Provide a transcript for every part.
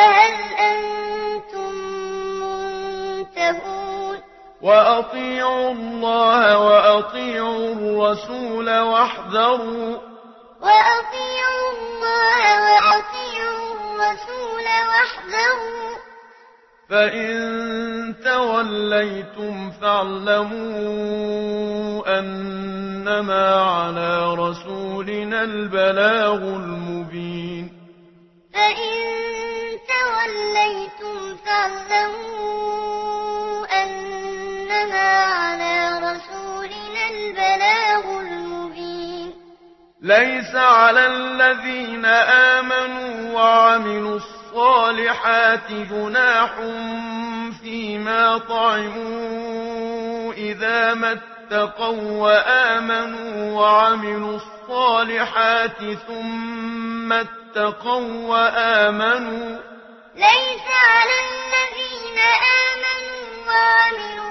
فهل أنتم منتهون؟ وأطيعوا الله وأطيعوا الرسول واحذروا. وأطيعوا الله وأطيعوا الرسول واحذروا. فإن توليتم فاعلموا أنما على رسولنا البلاغ المبين. ليس على الذين آمنوا وعملوا الصالحات جناح فيما طعموا إذا متقوا وآمنوا وعملوا الصالحات ثم اتقوا وآمنوا ليس على الذين آمنوا وعملوا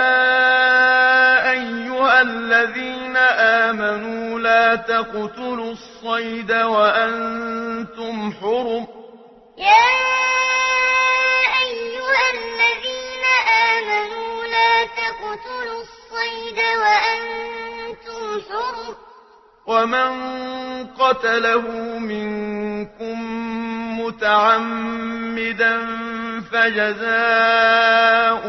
تقتلوا الصيد وأنتم حرم. يا ومن قتله منكم متعمدا فجزاء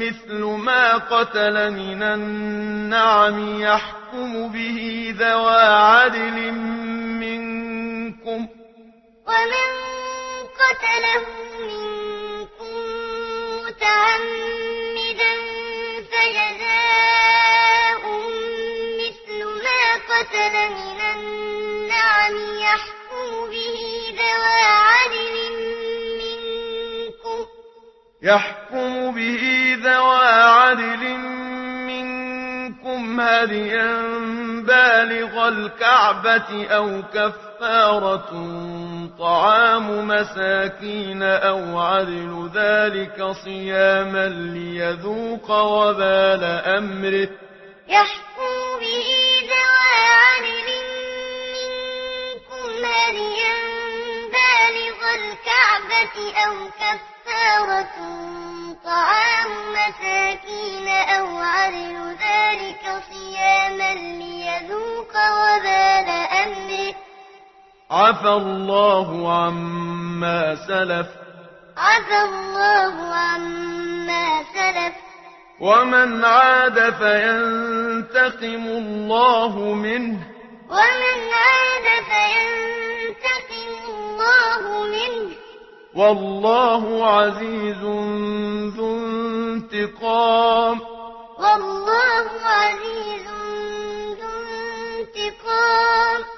مثل ما قتل من النعم يحكم به ذوى عدل منكم ومن قتله منكم متعمدا يحكم به ذوى عدل منكم هديا بالغ الكعبة أو كفارة طعام مساكين أو عدل ذلك صياما ليذوق وبال أمره. يحكم به ذوى عدل منكم هديا بالغ الكعبة أو كفارة عفى الله عما سلف. عفى الله عما سلف. ومن عاد فينتقم الله منه. ومن عاد فينتقم الله منه. والله عزيز ذو انتقام. والله عزيز ذو انتقام.